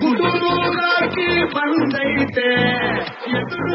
ಹುಡುಗಾಕಿ ಬಂದೈತೆ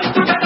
Thank you.